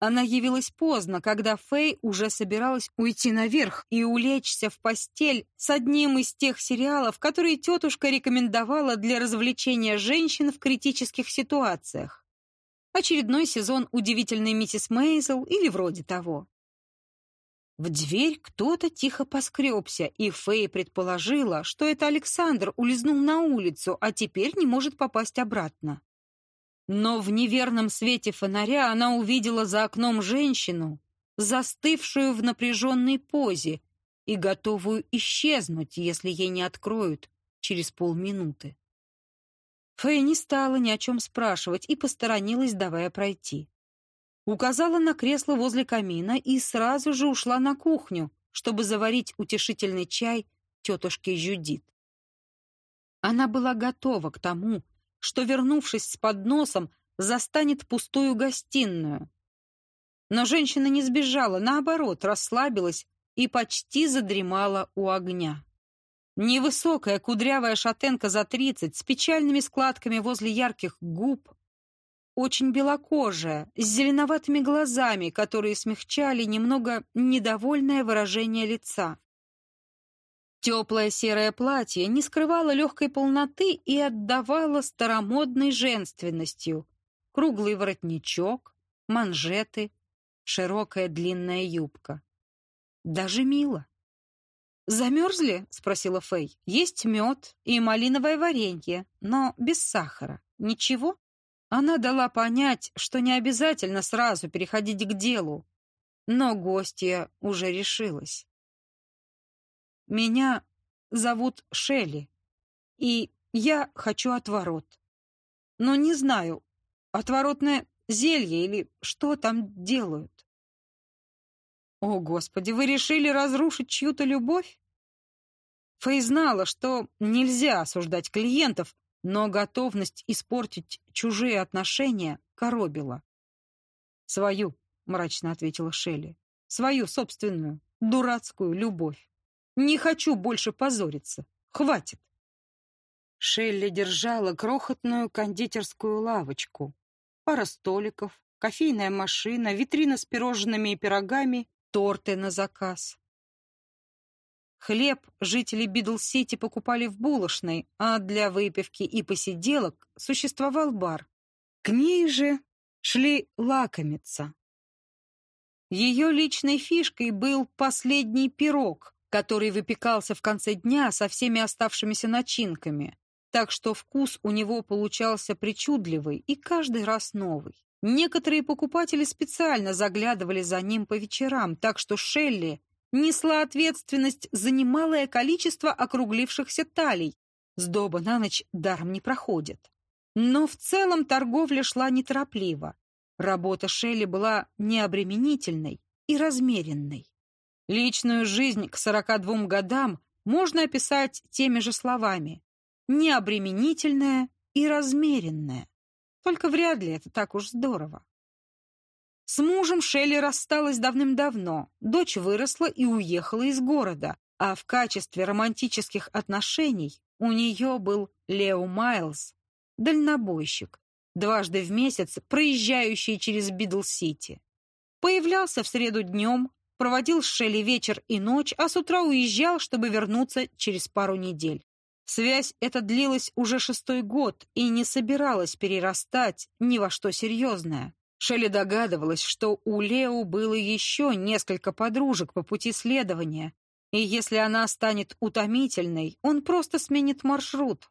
Она явилась поздно, когда Фэй уже собиралась уйти наверх и улечься в постель с одним из тех сериалов, которые тетушка рекомендовала для развлечения женщин в критических ситуациях. Очередной сезон «Удивительной миссис Мейзел» или вроде того. В дверь кто-то тихо поскребся, и Фэй предположила, что это Александр улизнул на улицу, а теперь не может попасть обратно. Но в неверном свете фонаря она увидела за окном женщину, застывшую в напряженной позе и готовую исчезнуть, если ей не откроют через полминуты. Фэй не стала ни о чем спрашивать и посторонилась, давая пройти. Указала на кресло возле камина и сразу же ушла на кухню, чтобы заварить утешительный чай тетушке Жюдит. Она была готова к тому, что, вернувшись с подносом, застанет пустую гостиную. Но женщина не сбежала, наоборот, расслабилась и почти задремала у огня. Невысокая кудрявая шатенка за тридцать, с печальными складками возле ярких губ, очень белокожая, с зеленоватыми глазами, которые смягчали немного недовольное выражение лица. Теплое серое платье не скрывало легкой полноты и отдавало старомодной женственностью. Круглый воротничок, манжеты, широкая длинная юбка. Даже мило. «Замерзли?» — спросила Фэй. «Есть мед и малиновое варенье, но без сахара. Ничего?» Она дала понять, что не обязательно сразу переходить к делу, но гостья уже решилась. Меня зовут Шелли, и я хочу отворот. Но не знаю, отворотное зелье или что там делают. О, Господи, вы решили разрушить чью-то любовь? Фэй знала, что нельзя осуждать клиентов, но готовность испортить чужие отношения коробила. «Свою», — мрачно ответила Шелли, — «свою собственную, дурацкую любовь». Не хочу больше позориться. Хватит. Шелли держала крохотную кондитерскую лавочку. Пара столиков, кофейная машина, витрина с пирожными и пирогами, торты на заказ. Хлеб жители Бидл-Сити покупали в булочной, а для выпивки и посиделок существовал бар. К ней же шли лакомиться. Ее личной фишкой был последний пирог, который выпекался в конце дня со всеми оставшимися начинками, так что вкус у него получался причудливый и каждый раз новый. Некоторые покупатели специально заглядывали за ним по вечерам, так что Шелли несла ответственность за немалое количество округлившихся талий. Сдоба на ночь даром не проходит. Но в целом торговля шла неторопливо. Работа Шелли была необременительной и размеренной. Личную жизнь к 42 годам можно описать теми же словами. Необременительная и размеренная. Только вряд ли это так уж здорово. С мужем Шелли рассталась давным-давно. Дочь выросла и уехала из города, а в качестве романтических отношений у нее был Лео Майлз, дальнобойщик, дважды в месяц проезжающий через Бидл-Сити. Появлялся в среду днем, проводил с Шелли вечер и ночь, а с утра уезжал, чтобы вернуться через пару недель. Связь эта длилась уже шестой год и не собиралась перерастать ни во что серьезное. Шелли догадывалась, что у Лео было еще несколько подружек по пути следования, и если она станет утомительной, он просто сменит маршрут.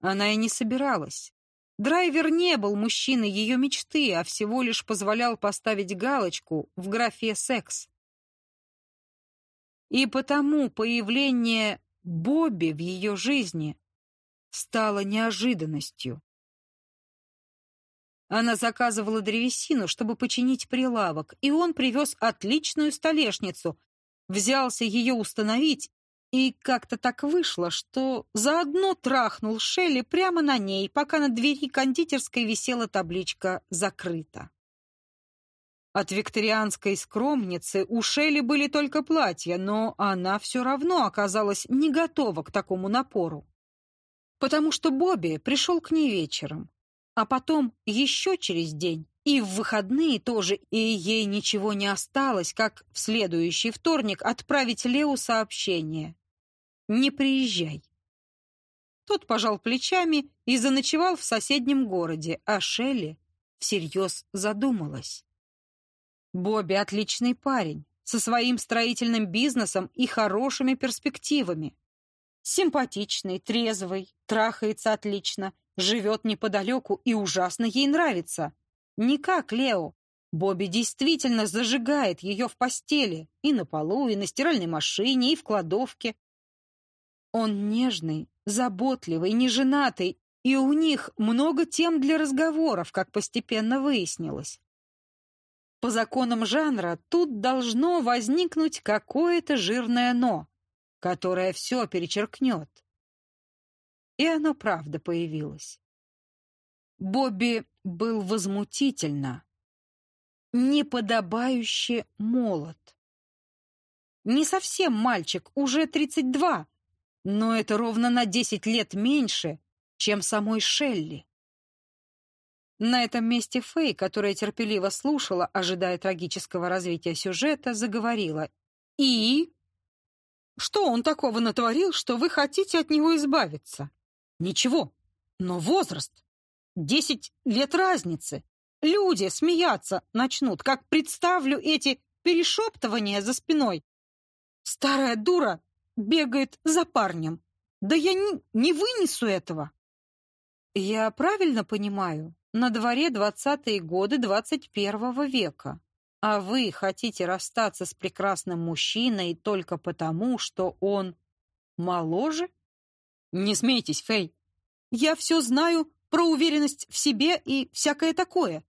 Она и не собиралась. Драйвер не был мужчиной ее мечты, а всего лишь позволял поставить галочку в графе «секс». И потому появление Бобби в ее жизни стало неожиданностью. Она заказывала древесину, чтобы починить прилавок, и он привез отличную столешницу, взялся ее установить, и как-то так вышло, что заодно трахнул Шелли прямо на ней, пока на двери кондитерской висела табличка «Закрыто». От викторианской скромницы у Шелли были только платья, но она все равно оказалась не готова к такому напору. Потому что Бобби пришел к ней вечером, а потом еще через день и в выходные тоже, и ей ничего не осталось, как в следующий вторник отправить Леу сообщение. «Не приезжай». Тот пожал плечами и заночевал в соседнем городе, а Шелли всерьез задумалась. Бобби отличный парень, со своим строительным бизнесом и хорошими перспективами. Симпатичный, трезвый, трахается отлично, живет неподалеку и ужасно ей нравится. Не как Лео. Бобби действительно зажигает ее в постели, и на полу, и на стиральной машине, и в кладовке. Он нежный, заботливый, неженатый, и у них много тем для разговоров, как постепенно выяснилось. По законам жанра тут должно возникнуть какое-то жирное «но», которое все перечеркнет. И оно правда появилось. Бобби был возмутительно, неподобающе молод. Не совсем мальчик, уже 32, но это ровно на 10 лет меньше, чем самой Шелли. На этом месте Фэй, которая терпеливо слушала, ожидая трагического развития сюжета, заговорила. «И? Что он такого натворил, что вы хотите от него избавиться?» «Ничего, но возраст. Десять лет разницы. Люди смеяться начнут, как представлю эти перешептывания за спиной. Старая дура бегает за парнем. Да я не, не вынесу этого!» «Я правильно понимаю?» На дворе двадцатые годы двадцать первого века. А вы хотите расстаться с прекрасным мужчиной только потому, что он моложе? Не смейтесь, Фэй. Я все знаю про уверенность в себе и всякое такое.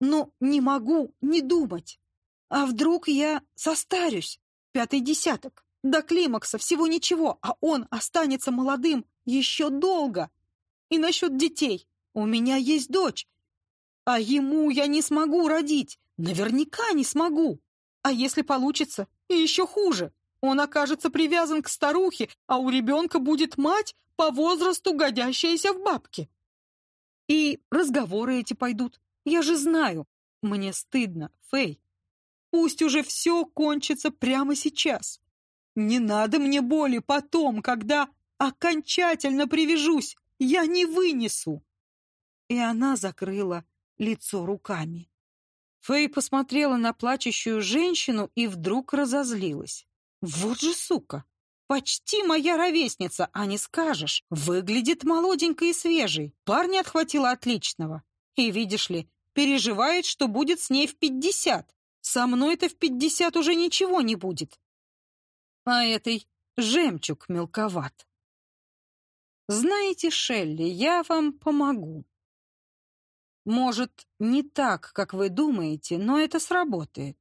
Но не могу не думать. А вдруг я состарюсь? Пятый десяток. До климакса всего ничего, а он останется молодым еще долго. И насчет детей. У меня есть дочь, а ему я не смогу родить. Наверняка не смогу. А если получится, еще хуже. Он окажется привязан к старухе, а у ребенка будет мать по возрасту, годящаяся в бабке. И разговоры эти пойдут. Я же знаю. Мне стыдно, Фэй. Пусть уже все кончится прямо сейчас. Не надо мне боли потом, когда окончательно привяжусь. Я не вынесу и она закрыла лицо руками. Фэй посмотрела на плачущую женщину и вдруг разозлилась. «Вот же сука! Почти моя ровесница, а не скажешь. Выглядит молоденькой и свежей. Парня отхватила отличного. И, видишь ли, переживает, что будет с ней в пятьдесят. Со мной-то в пятьдесят уже ничего не будет. А этой жемчуг мелковат. Знаете, Шелли, я вам помогу. Может, не так, как вы думаете, но это сработает.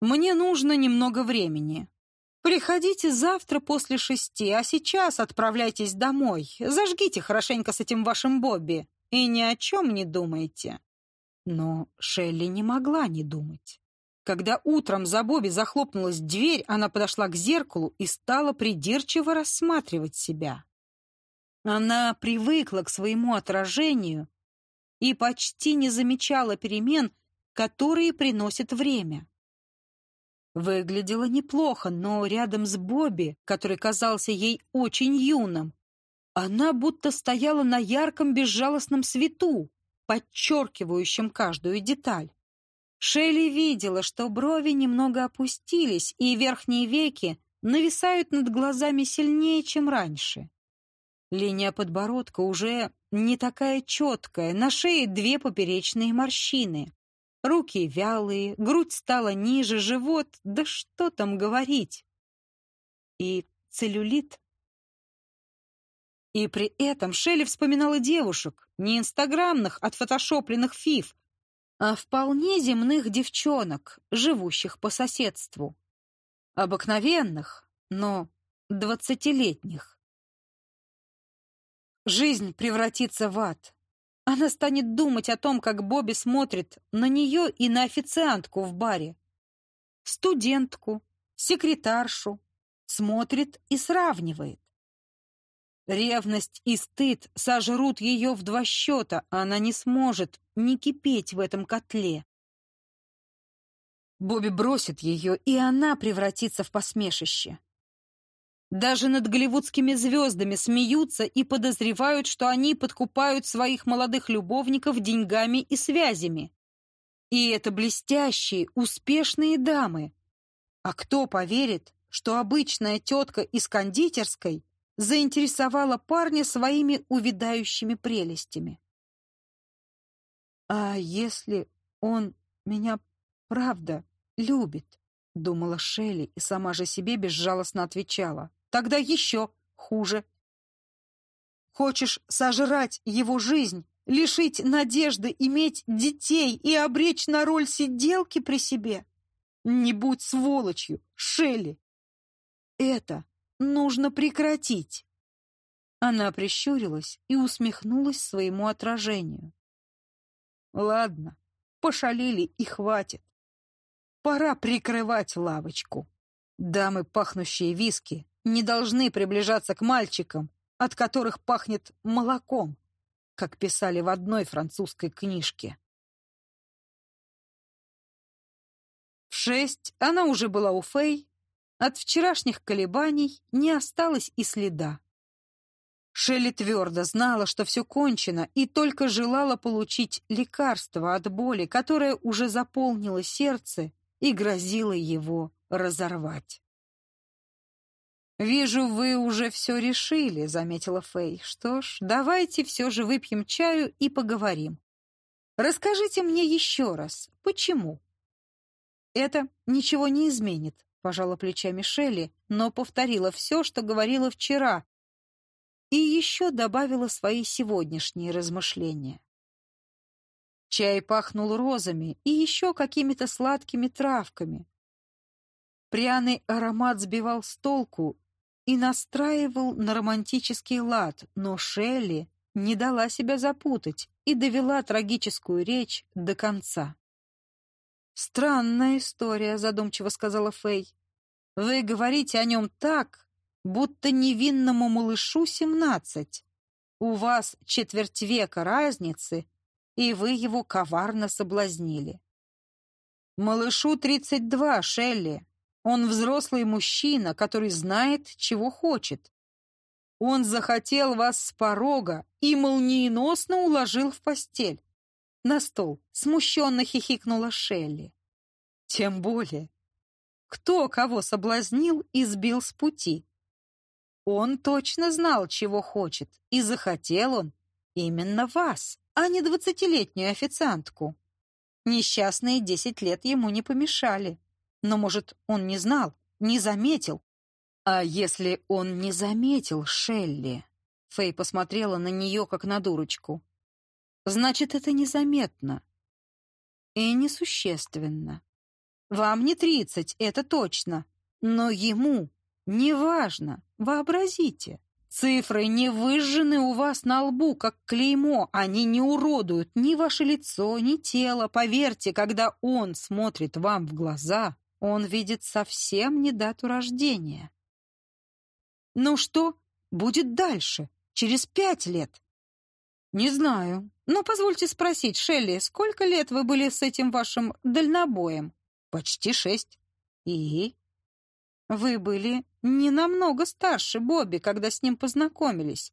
Мне нужно немного времени. Приходите завтра после шести, а сейчас отправляйтесь домой. Зажгите хорошенько с этим вашим Бобби и ни о чем не думайте. Но Шелли не могла не думать. Когда утром за Бобби захлопнулась дверь, она подошла к зеркалу и стала придирчиво рассматривать себя. Она привыкла к своему отражению и почти не замечала перемен, которые приносит время. Выглядела неплохо, но рядом с Бобби, который казался ей очень юным, она будто стояла на ярком безжалостном свету, подчеркивающем каждую деталь. Шелли видела, что брови немного опустились, и верхние веки нависают над глазами сильнее, чем раньше. Линия подбородка уже не такая четкая, на шее две поперечные морщины. Руки вялые, грудь стала ниже, живот, да что там говорить. И целлюлит. И при этом Шелли вспоминала девушек, не инстаграмных, отфотошопленных фиф, а вполне земных девчонок, живущих по соседству. Обыкновенных, но двадцатилетних. Жизнь превратится в ад. Она станет думать о том, как Бобби смотрит на нее и на официантку в баре. Студентку, секретаршу. Смотрит и сравнивает. Ревность и стыд сожрут ее в два счета, а она не сможет не кипеть в этом котле. Бобби бросит ее, и она превратится в посмешище. Даже над голливудскими звездами смеются и подозревают, что они подкупают своих молодых любовников деньгами и связями. И это блестящие, успешные дамы. А кто поверит, что обычная тетка из кондитерской заинтересовала парня своими увядающими прелестями? «А если он меня правда любит?» — думала Шелли и сама же себе безжалостно отвечала. «Тогда еще хуже. Хочешь сожрать его жизнь, лишить надежды иметь детей и обречь на роль сиделки при себе? Не будь сволочью, Шелли! Это нужно прекратить!» Она прищурилась и усмехнулась своему отражению. «Ладно, пошалили и хватит. Пора прикрывать лавочку. Дамы, пахнущие виски, не должны приближаться к мальчикам, от которых пахнет молоком, как писали в одной французской книжке. В шесть она уже была у Фэй, от вчерашних колебаний не осталось и следа. Шелли твердо знала, что все кончено, и только желала получить лекарство от боли, которое уже заполнило сердце и грозило его разорвать. «Вижу, вы уже все решили», — заметила Фэй. «Что ж, давайте все же выпьем чаю и поговорим. Расскажите мне еще раз, почему?» «Это ничего не изменит», — пожала плечами Шелли, но повторила все, что говорила вчера, и еще добавила свои сегодняшние размышления. Чай пахнул розами и еще какими-то сладкими травками. Пряный аромат сбивал с толку и настраивал на романтический лад, но Шелли не дала себя запутать и довела трагическую речь до конца. «Странная история», — задумчиво сказала Фэй. «Вы говорите о нем так, будто невинному малышу семнадцать. У вас четверть века разницы, и вы его коварно соблазнили. Малышу тридцать два, Шелли. Он взрослый мужчина, который знает, чего хочет. Он захотел вас с порога и молниеносно уложил в постель. На стол смущенно хихикнула Шелли. Тем более, кто кого соблазнил и сбил с пути? Он точно знал, чего хочет, и захотел он именно вас, а не двадцатилетнюю официантку. Несчастные десять лет ему не помешали. Но, может, он не знал, не заметил. А если он не заметил Шелли? Фэй посмотрела на нее, как на дурочку. Значит, это незаметно. И несущественно. Вам не тридцать, это точно. Но ему Неважно, вообразите. Цифры не выжжены у вас на лбу, как клеймо, они не уродуют ни ваше лицо, ни тело. Поверьте, когда он смотрит вам в глаза, он видит совсем не дату рождения. Ну что будет дальше, через пять лет? Не знаю. Но позвольте спросить, Шелли, сколько лет вы были с этим вашим дальнобоем? Почти шесть. И? Вы были не намного старше Бобби, когда с ним познакомились,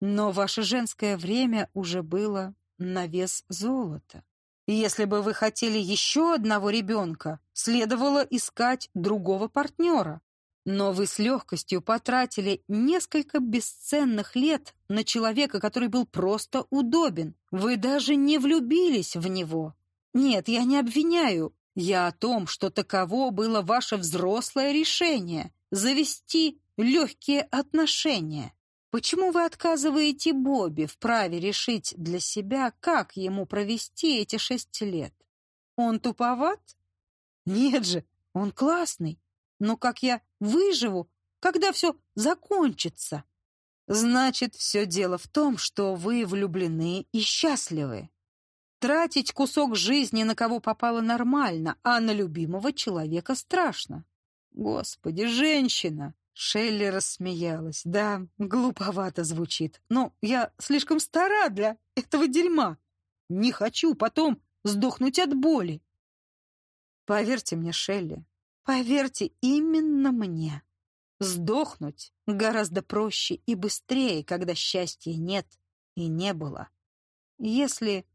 но ваше женское время уже было на вес золота. Если бы вы хотели еще одного ребенка, следовало искать другого партнера. Но вы с легкостью потратили несколько бесценных лет на человека, который был просто удобен. Вы даже не влюбились в него. Нет, я не обвиняю. Я о том, что таково было ваше взрослое решение — завести легкие отношения. Почему вы отказываете Бобби в праве решить для себя, как ему провести эти шесть лет? Он туповат? Нет же, он классный. Но как я выживу, когда все закончится? Значит, все дело в том, что вы влюблены и счастливы. Тратить кусок жизни на кого попало нормально, а на любимого человека страшно. Господи, женщина! Шелли рассмеялась. Да, глуповато звучит. Но я слишком стара для этого дерьма. Не хочу потом сдохнуть от боли. Поверьте мне, Шелли, поверьте именно мне. Сдохнуть гораздо проще и быстрее, когда счастья нет и не было. Если...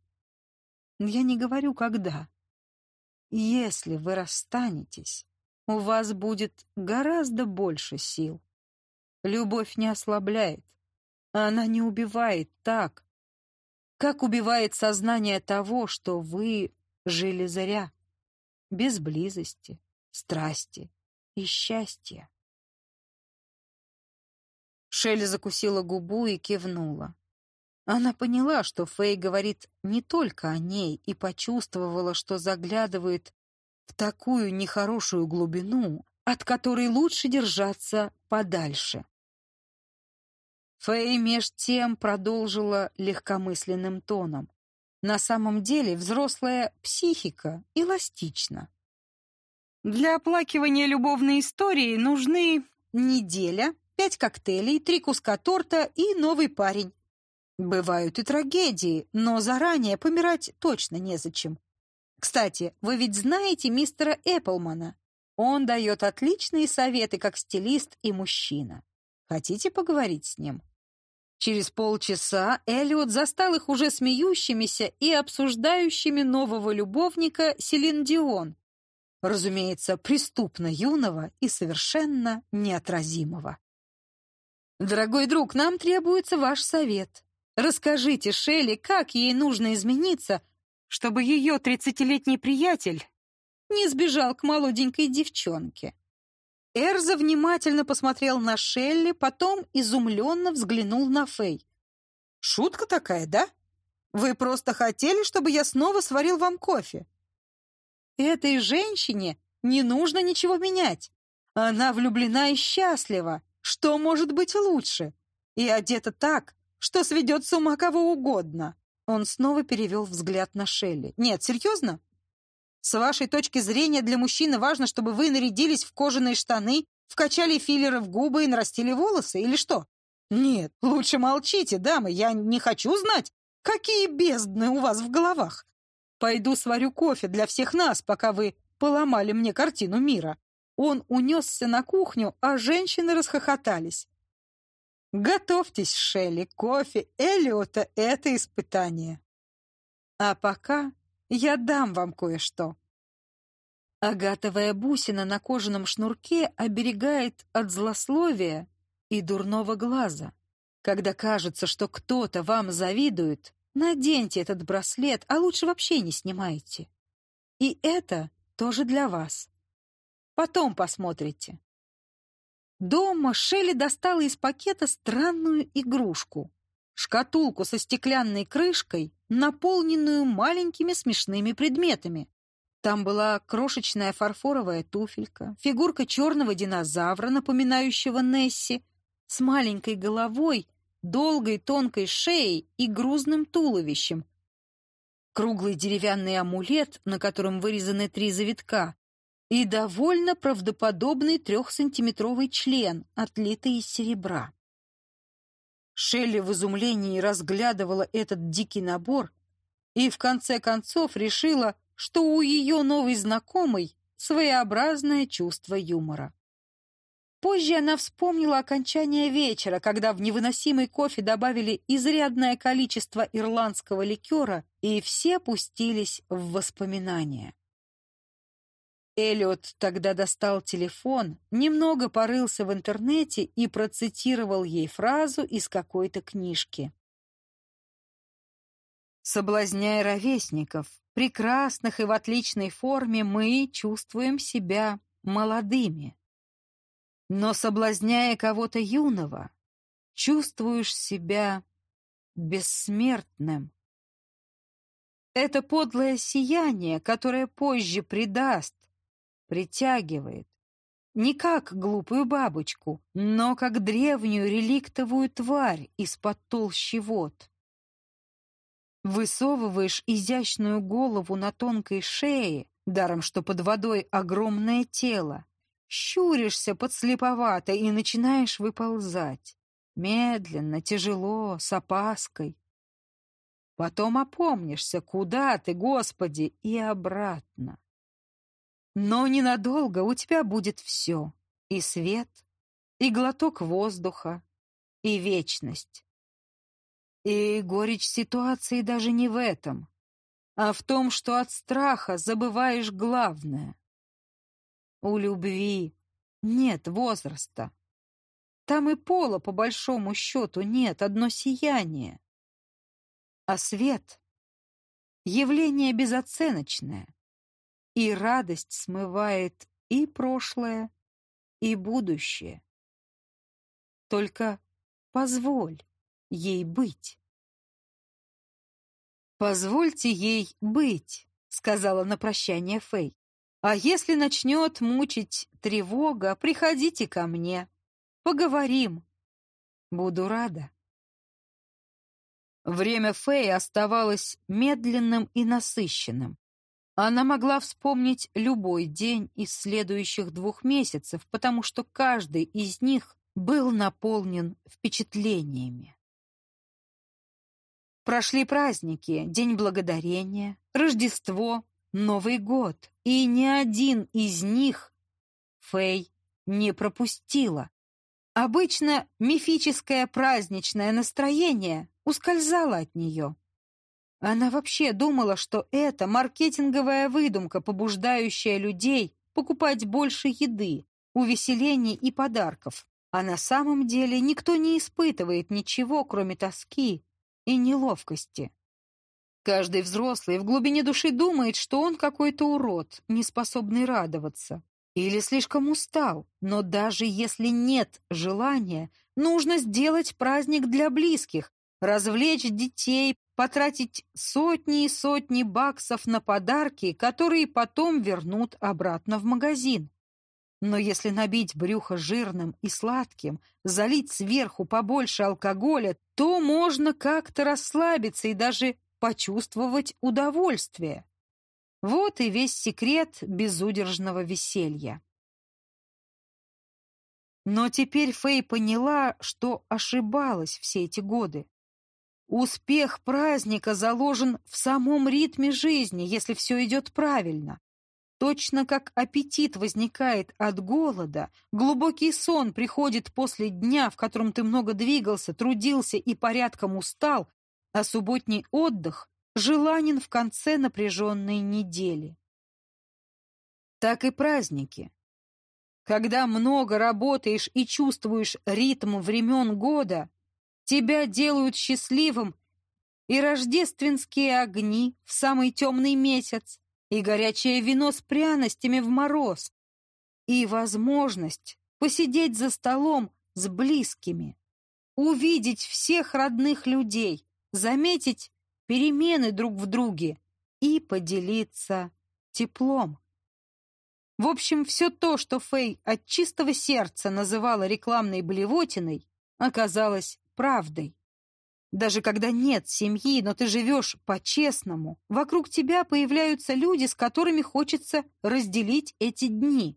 Я не говорю когда. Если вы расстанетесь, у вас будет гораздо больше сил. Любовь не ослабляет. Она не убивает так, как убивает сознание того, что вы жили зря, без близости, страсти и счастья. Шелли закусила губу и кивнула. Она поняла, что Фэй говорит не только о ней, и почувствовала, что заглядывает в такую нехорошую глубину, от которой лучше держаться подальше. Фэй меж тем продолжила легкомысленным тоном. На самом деле взрослая психика эластична. Для оплакивания любовной истории нужны неделя, пять коктейлей, три куска торта и новый парень. Бывают и трагедии, но заранее помирать точно незачем. Кстати, вы ведь знаете мистера Эпплмана? Он дает отличные советы как стилист и мужчина. Хотите поговорить с ним? Через полчаса Эллиот застал их уже смеющимися и обсуждающими нового любовника Селин Дион. Разумеется, преступно юного и совершенно неотразимого. «Дорогой друг, нам требуется ваш совет. Расскажите Шелли, как ей нужно измениться, чтобы ее тридцатилетний приятель не сбежал к молоденькой девчонке. Эрза внимательно посмотрел на Шелли, потом изумленно взглянул на Фэй. «Шутка такая, да? Вы просто хотели, чтобы я снова сварил вам кофе?» «Этой женщине не нужно ничего менять. Она влюблена и счастлива. Что может быть лучше? И одета так, что сведет с ума кого угодно. Он снова перевел взгляд на Шелли. «Нет, серьезно? С вашей точки зрения для мужчины важно, чтобы вы нарядились в кожаные штаны, вкачали филлеры в губы и нарастили волосы, или что? Нет, лучше молчите, дамы, я не хочу знать, какие бездны у вас в головах. Пойду сварю кофе для всех нас, пока вы поломали мне картину мира». Он унесся на кухню, а женщины расхохотались. Готовьтесь, Шелли, кофе Эллиота — это испытание. А пока я дам вам кое-что. Агатовая бусина на кожаном шнурке оберегает от злословия и дурного глаза. Когда кажется, что кто-то вам завидует, наденьте этот браслет, а лучше вообще не снимайте. И это тоже для вас. Потом посмотрите. Дома Шелли достала из пакета странную игрушку. Шкатулку со стеклянной крышкой, наполненную маленькими смешными предметами. Там была крошечная фарфоровая туфелька, фигурка черного динозавра, напоминающего Несси, с маленькой головой, долгой тонкой шеей и грузным туловищем. Круглый деревянный амулет, на котором вырезаны три завитка, и довольно правдоподобный трехсантиметровый член, отлитый из серебра. Шелли в изумлении разглядывала этот дикий набор и в конце концов решила, что у ее новой знакомой своеобразное чувство юмора. Позже она вспомнила окончание вечера, когда в невыносимый кофе добавили изрядное количество ирландского ликера, и все пустились в воспоминания. Эллиот тогда достал телефон, немного порылся в интернете и процитировал ей фразу из какой-то книжки. Соблазняя ровесников, прекрасных и в отличной форме, мы чувствуем себя молодыми. Но соблазняя кого-то юного, чувствуешь себя бессмертным. Это подлое сияние, которое позже предаст, притягивает. Не как глупую бабочку, но как древнюю реликтовую тварь из-под толщи вод. Высовываешь изящную голову на тонкой шее, даром что под водой огромное тело, щуришься подслеповато и начинаешь выползать. Медленно, тяжело, с опаской. Потом опомнишься, куда ты, Господи, и обратно. Но ненадолго у тебя будет все. И свет, и глоток воздуха, и вечность. И горечь ситуации даже не в этом, а в том, что от страха забываешь главное. У любви нет возраста. Там и пола, по большому счету, нет, одно сияние. А свет — явление безоценочное, и радость смывает и прошлое, и будущее. Только позволь ей быть. «Позвольте ей быть», — сказала на прощание Фэй. «А если начнет мучить тревога, приходите ко мне. Поговорим. Буду рада». Время Фэй оставалось медленным и насыщенным. Она могла вспомнить любой день из следующих двух месяцев, потому что каждый из них был наполнен впечатлениями. Прошли праздники, День Благодарения, Рождество, Новый год, и ни один из них Фэй не пропустила. Обычно мифическое праздничное настроение ускользало от нее. Она вообще думала, что это маркетинговая выдумка, побуждающая людей покупать больше еды, увеселений и подарков. А на самом деле никто не испытывает ничего, кроме тоски и неловкости. Каждый взрослый в глубине души думает, что он какой-то урод, не способный радоваться. Или слишком устал. Но даже если нет желания, нужно сделать праздник для близких, развлечь детей, потратить сотни и сотни баксов на подарки, которые потом вернут обратно в магазин. Но если набить брюхо жирным и сладким, залить сверху побольше алкоголя, то можно как-то расслабиться и даже почувствовать удовольствие. Вот и весь секрет безудержного веселья. Но теперь Фэй поняла, что ошибалась все эти годы. Успех праздника заложен в самом ритме жизни, если все идет правильно. Точно как аппетит возникает от голода, глубокий сон приходит после дня, в котором ты много двигался, трудился и порядком устал, а субботний отдых желанен в конце напряженной недели. Так и праздники. Когда много работаешь и чувствуешь ритм времен года, тебя делают счастливым и рождественские огни в самый темный месяц, и горячее вино с пряностями в мороз, и возможность посидеть за столом с близкими, увидеть всех родных людей, заметить перемены друг в друге и поделиться теплом. В общем, все то, что Фэй от чистого сердца называла рекламной блевотиной, оказалось правдой. Даже когда нет семьи, но ты живешь по-честному, вокруг тебя появляются люди, с которыми хочется разделить эти дни.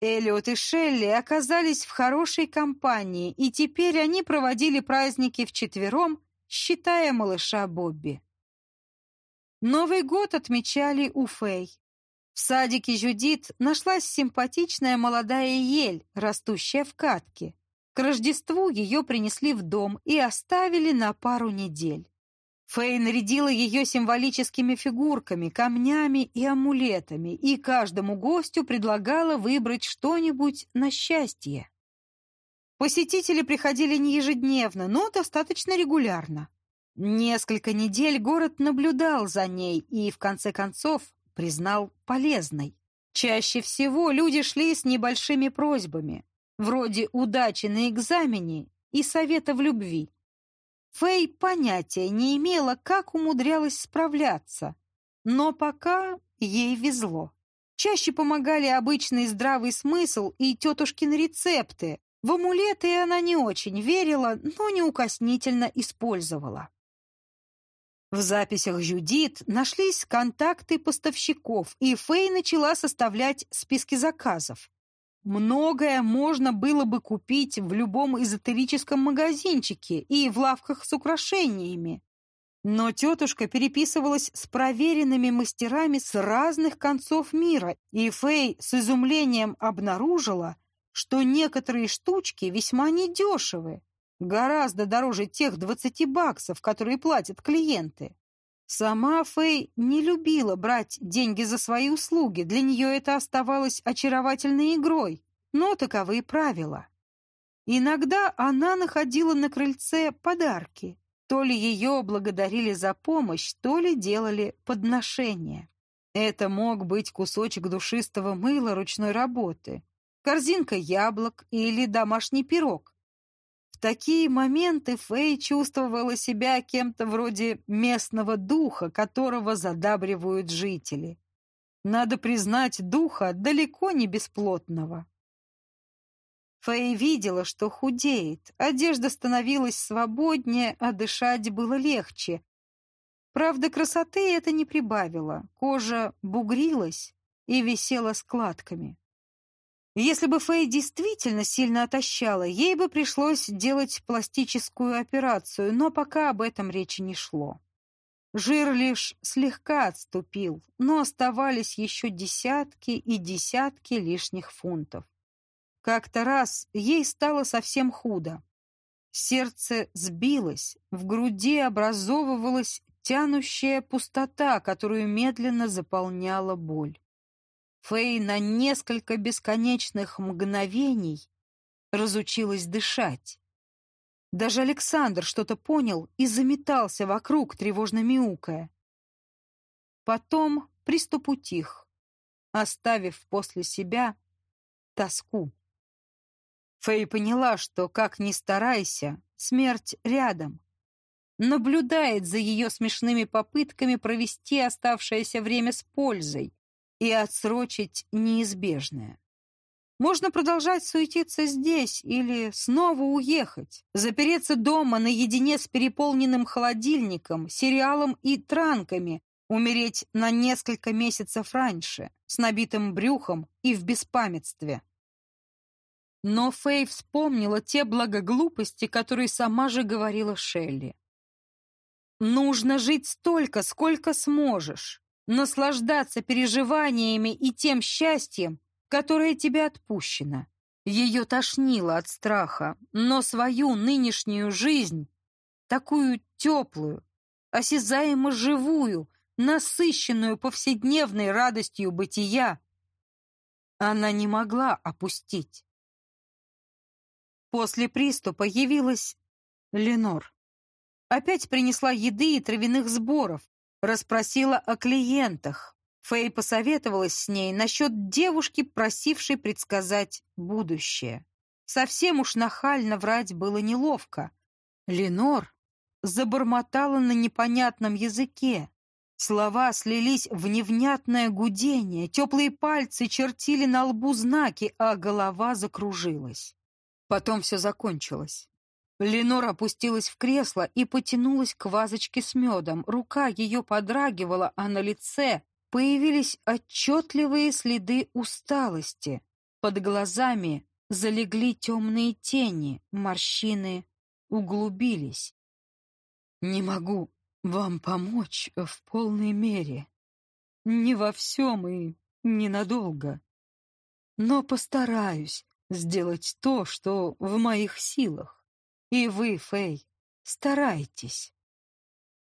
Эллиот и Шелли оказались в хорошей компании, и теперь они проводили праздники вчетвером, считая малыша Бобби. Новый год отмечали у Фэй. В садике Жюдит нашлась симпатичная молодая ель, растущая в катке. К Рождеству ее принесли в дом и оставили на пару недель. Фэй нарядила ее символическими фигурками, камнями и амулетами, и каждому гостю предлагала выбрать что-нибудь на счастье. Посетители приходили не ежедневно, но достаточно регулярно. Несколько недель город наблюдал за ней и, в конце концов, признал полезной. Чаще всего люди шли с небольшими просьбами, вроде удачи на экзамене и совета в любви. Фэй понятия не имела, как умудрялась справляться, но пока ей везло. Чаще помогали обычный здравый смысл и тетушкин рецепты. В амулеты она не очень верила, но неукоснительно использовала. В записях Жюдит нашлись контакты поставщиков, и Фэй начала составлять списки заказов. Многое можно было бы купить в любом эзотерическом магазинчике и в лавках с украшениями. Но тетушка переписывалась с проверенными мастерами с разных концов мира, и Фэй с изумлением обнаружила, что некоторые штучки весьма недешевы, гораздо дороже тех 20 баксов, которые платят клиенты. Сама Фэй не любила брать деньги за свои услуги, для нее это оставалось очаровательной игрой, но таковы правила. Иногда она находила на крыльце подарки. То ли ее благодарили за помощь, то ли делали подношения. Это мог быть кусочек душистого мыла ручной работы, корзинка яблок или домашний пирог такие моменты Фэй чувствовала себя кем-то вроде местного духа, которого задабривают жители. Надо признать, духа далеко не бесплотного. Фэй видела, что худеет, одежда становилась свободнее, а дышать было легче. Правда, красоты это не прибавило, кожа бугрилась и висела складками. Если бы Фэй действительно сильно отощала, ей бы пришлось делать пластическую операцию, но пока об этом речи не шло. Жир лишь слегка отступил, но оставались еще десятки и десятки лишних фунтов. Как-то раз ей стало совсем худо. Сердце сбилось, в груди образовывалась тянущая пустота, которую медленно заполняла боль. Фэй на несколько бесконечных мгновений разучилась дышать. Даже Александр что-то понял и заметался вокруг, тревожно мяукая. Потом приступ утих, оставив после себя тоску. Фэй поняла, что, как ни старайся, смерть рядом. Наблюдает за ее смешными попытками провести оставшееся время с пользой, и отсрочить неизбежное. Можно продолжать суетиться здесь или снова уехать, запереться дома наедине с переполненным холодильником, сериалом и транками, умереть на несколько месяцев раньше, с набитым брюхом и в беспамятстве. Но Фэй вспомнила те благоглупости, которые сама же говорила Шелли. «Нужно жить столько, сколько сможешь наслаждаться переживаниями и тем счастьем, которое тебе отпущено. Ее тошнило от страха, но свою нынешнюю жизнь, такую теплую, осязаемо живую, насыщенную повседневной радостью бытия, она не могла опустить. После приступа явилась Ленор. Опять принесла еды и травяных сборов, Расспросила о клиентах. Фэй посоветовалась с ней насчет девушки, просившей предсказать будущее. Совсем уж нахально врать было неловко. Ленор забормотала на непонятном языке. Слова слились в невнятное гудение, теплые пальцы чертили на лбу знаки, а голова закружилась. Потом все закончилось. Ленор опустилась в кресло и потянулась к вазочке с медом. Рука ее подрагивала, а на лице появились отчетливые следы усталости. Под глазами залегли темные тени, морщины углубились. «Не могу вам помочь в полной мере. Не во всем и ненадолго. Но постараюсь сделать то, что в моих силах. И вы, Фэй, старайтесь.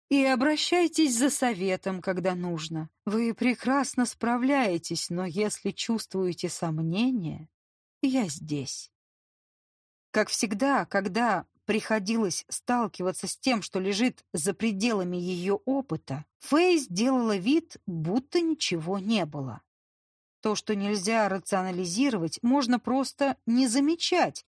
И обращайтесь за советом, когда нужно. Вы прекрасно справляетесь, но если чувствуете сомнения, я здесь. Как всегда, когда приходилось сталкиваться с тем, что лежит за пределами ее опыта, Фэй сделала вид, будто ничего не было. То, что нельзя рационализировать, можно просто не замечать,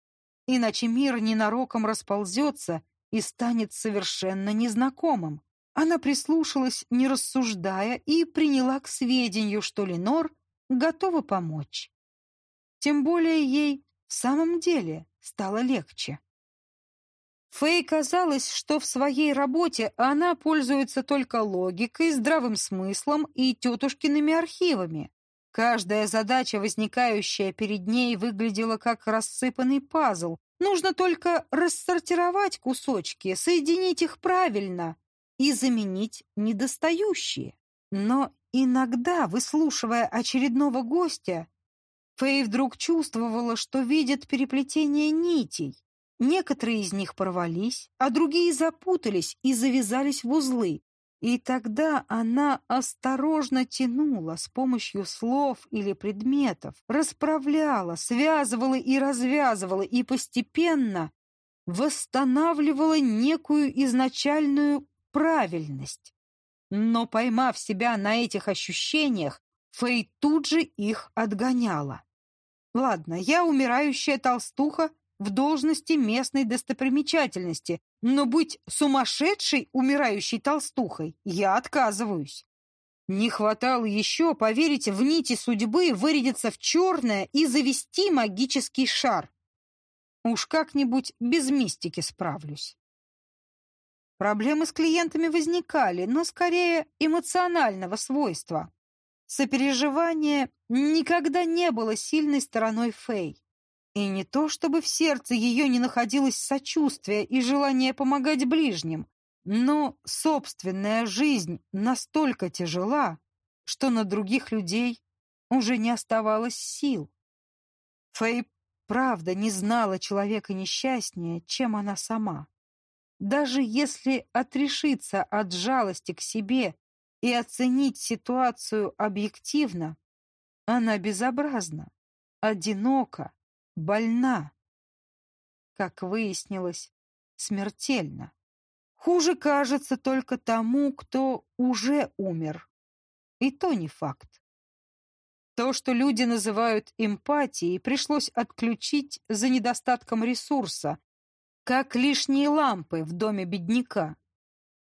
иначе мир ненароком расползется и станет совершенно незнакомым. Она прислушалась, не рассуждая, и приняла к сведению, что Ленор готова помочь. Тем более ей в самом деле стало легче. Фэй казалось, что в своей работе она пользуется только логикой, здравым смыслом и тетушкиными архивами. Каждая задача, возникающая перед ней, выглядела как рассыпанный пазл. Нужно только рассортировать кусочки, соединить их правильно и заменить недостающие. Но иногда, выслушивая очередного гостя, Фэй вдруг чувствовала, что видит переплетение нитей. Некоторые из них порвались, а другие запутались и завязались в узлы. И тогда она осторожно тянула с помощью слов или предметов, расправляла, связывала и развязывала, и постепенно восстанавливала некую изначальную правильность. Но, поймав себя на этих ощущениях, Фэй тут же их отгоняла. «Ладно, я умирающая толстуха в должности местной достопримечательности, но быть сумасшедшей, умирающей толстухой я отказываюсь. Не хватало еще, поверить в нити судьбы, вырядиться в черное и завести магический шар. Уж как-нибудь без мистики справлюсь. Проблемы с клиентами возникали, но скорее эмоционального свойства. Сопереживание никогда не было сильной стороной Фэй. И не то, чтобы в сердце ее не находилось сочувствия и желание помогать ближним, но собственная жизнь настолько тяжела, что на других людей уже не оставалось сил. Фэй правда не знала человека несчастнее, чем она сама. Даже если отрешиться от жалости к себе и оценить ситуацию объективно, она безобразна, одинока, больна. Как выяснилось, смертельно. Хуже кажется только тому, кто уже умер. И то не факт. То, что люди называют эмпатией, пришлось отключить за недостатком ресурса, как лишние лампы в доме бедняка.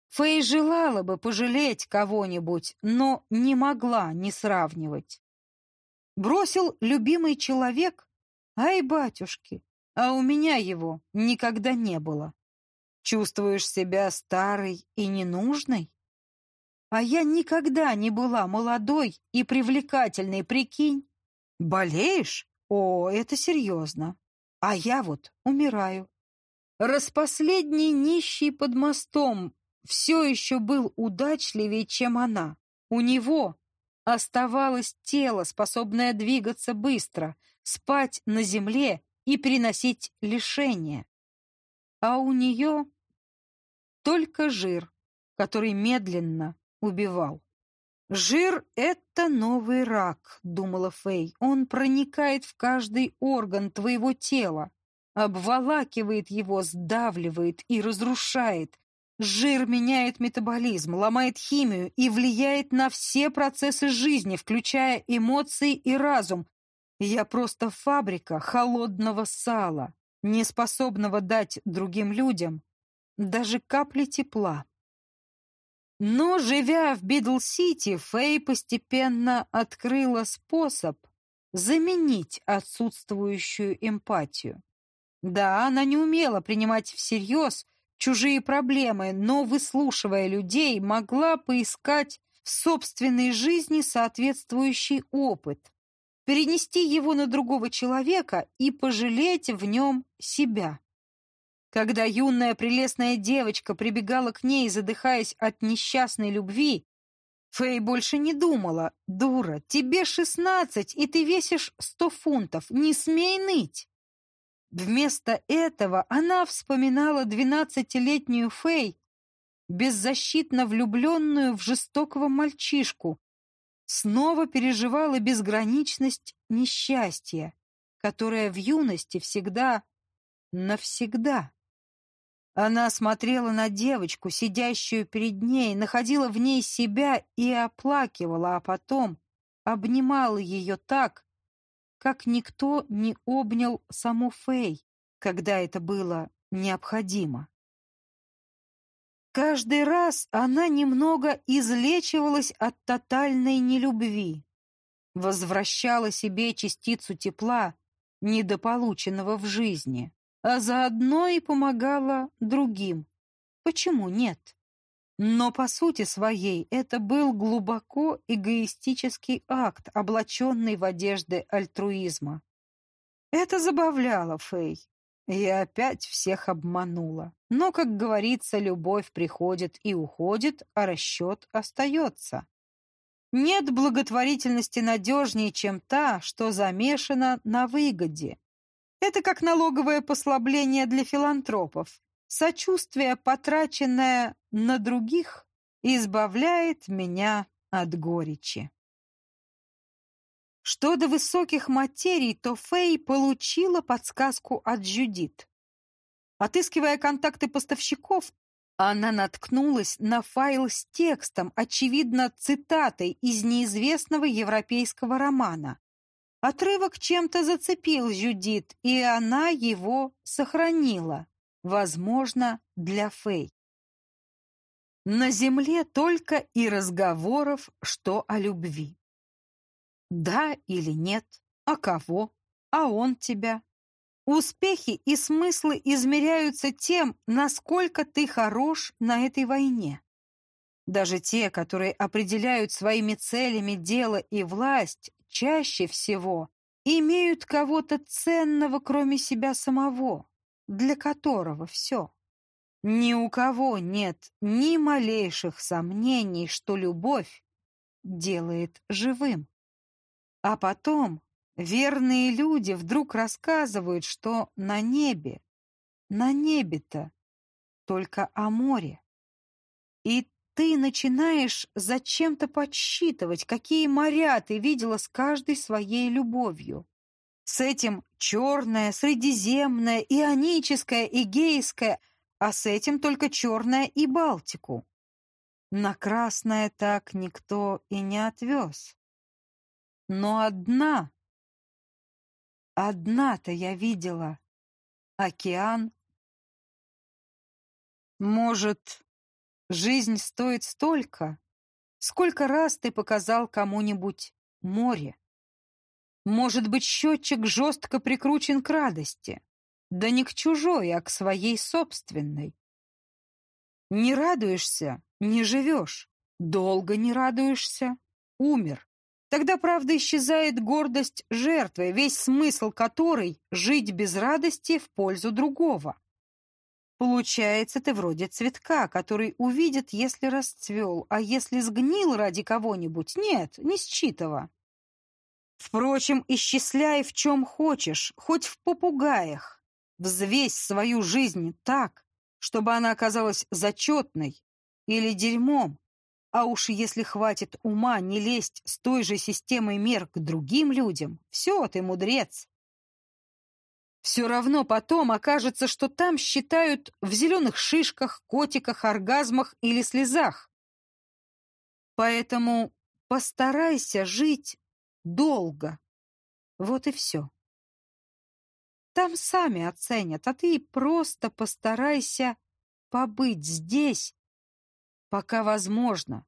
Фэй желала бы пожалеть кого-нибудь, но не могла не сравнивать. Бросил любимый человек Ай, батюшки, а у меня его никогда не было. Чувствуешь себя старой и ненужной? А я никогда не была молодой и привлекательной, прикинь. Болеешь? О, это серьезно. А я вот умираю. Распоследний нищий под мостом все еще был удачливее, чем она. У него оставалось тело, способное двигаться быстро, спать на земле и переносить лишения. А у нее только жир, который медленно убивал. «Жир — это новый рак», — думала Фэй. «Он проникает в каждый орган твоего тела, обволакивает его, сдавливает и разрушает. Жир меняет метаболизм, ломает химию и влияет на все процессы жизни, включая эмоции и разум, я просто фабрика холодного сала, не способного дать другим людям даже капли тепла. Но, живя в Бидл-Сити, Фэй постепенно открыла способ заменить отсутствующую эмпатию. Да, она не умела принимать всерьез чужие проблемы, но, выслушивая людей, могла поискать в собственной жизни соответствующий опыт перенести его на другого человека и пожалеть в нем себя. Когда юная прелестная девочка прибегала к ней, задыхаясь от несчастной любви, Фэй больше не думала. «Дура, тебе шестнадцать, и ты весишь сто фунтов. Не смей ныть!» Вместо этого она вспоминала двенадцатилетнюю Фэй, беззащитно влюбленную в жестокого мальчишку, снова переживала безграничность несчастья, которое в юности всегда навсегда. Она смотрела на девочку, сидящую перед ней, находила в ней себя и оплакивала, а потом обнимала ее так, как никто не обнял саму Фэй, когда это было необходимо. Каждый раз она немного излечивалась от тотальной нелюбви, возвращала себе частицу тепла, недополученного в жизни, а заодно и помогала другим. Почему нет? Но по сути своей это был глубоко эгоистический акт, облаченный в одежды альтруизма. Это забавляло Фэй. Я опять всех обманула. Но, как говорится, любовь приходит и уходит, а расчет остается. Нет благотворительности надежнее, чем та, что замешана на выгоде. Это как налоговое послабление для филантропов. Сочувствие, потраченное на других, избавляет меня от горечи. Что до высоких материй, то Фэй получила подсказку от Джудит. Отыскивая контакты поставщиков, она наткнулась на файл с текстом, очевидно, цитатой из неизвестного европейского романа. Отрывок чем-то зацепил Джудит, и она его сохранила, возможно, для Фэй. На земле только и разговоров, что о любви. Да или нет? А кого? А он тебя? Успехи и смыслы измеряются тем, насколько ты хорош на этой войне. Даже те, которые определяют своими целями дело и власть, чаще всего имеют кого-то ценного, кроме себя самого, для которого все. Ни у кого нет ни малейших сомнений, что любовь делает живым. А потом верные люди вдруг рассказывают, что на небе, на небе-то только о море. И ты начинаешь зачем-то подсчитывать, какие моря ты видела с каждой своей любовью. С этим черное, средиземное, ионическое, эгейское, а с этим только черное и Балтику. На красное так никто и не отвез. Но одна, одна-то я видела океан. Может, жизнь стоит столько, сколько раз ты показал кому-нибудь море. Может быть, счетчик жестко прикручен к радости, да не к чужой, а к своей собственной. Не радуешься — не живешь, долго не радуешься — умер. Тогда, правда, исчезает гордость жертвы, весь смысл которой — жить без радости в пользу другого. Получается, ты вроде цветка, который увидит, если расцвел, а если сгнил ради кого-нибудь, нет, не считого. Впрочем, исчисляй в чем хочешь, хоть в попугаях. Взвесь свою жизнь так, чтобы она оказалась зачетной или дерьмом, а уж если хватит ума не лезть с той же системой мер к другим людям, все, ты мудрец. Все равно потом окажется, что там считают в зеленых шишках, котиках, оргазмах или слезах. Поэтому постарайся жить долго. Вот и все. Там сами оценят, а ты просто постарайся побыть здесь пока возможно,